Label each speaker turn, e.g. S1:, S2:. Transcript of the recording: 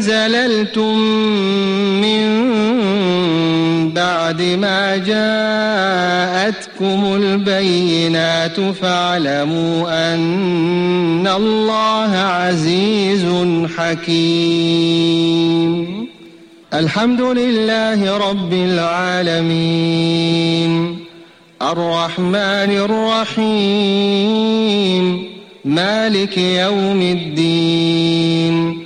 S1: زللتم من بعد ما جاءتكم البينات فاعلموا أن الله عزيز حكيم. الحمد لله رب العالمين. الرحمن الرحيم. مالك يوم الدين.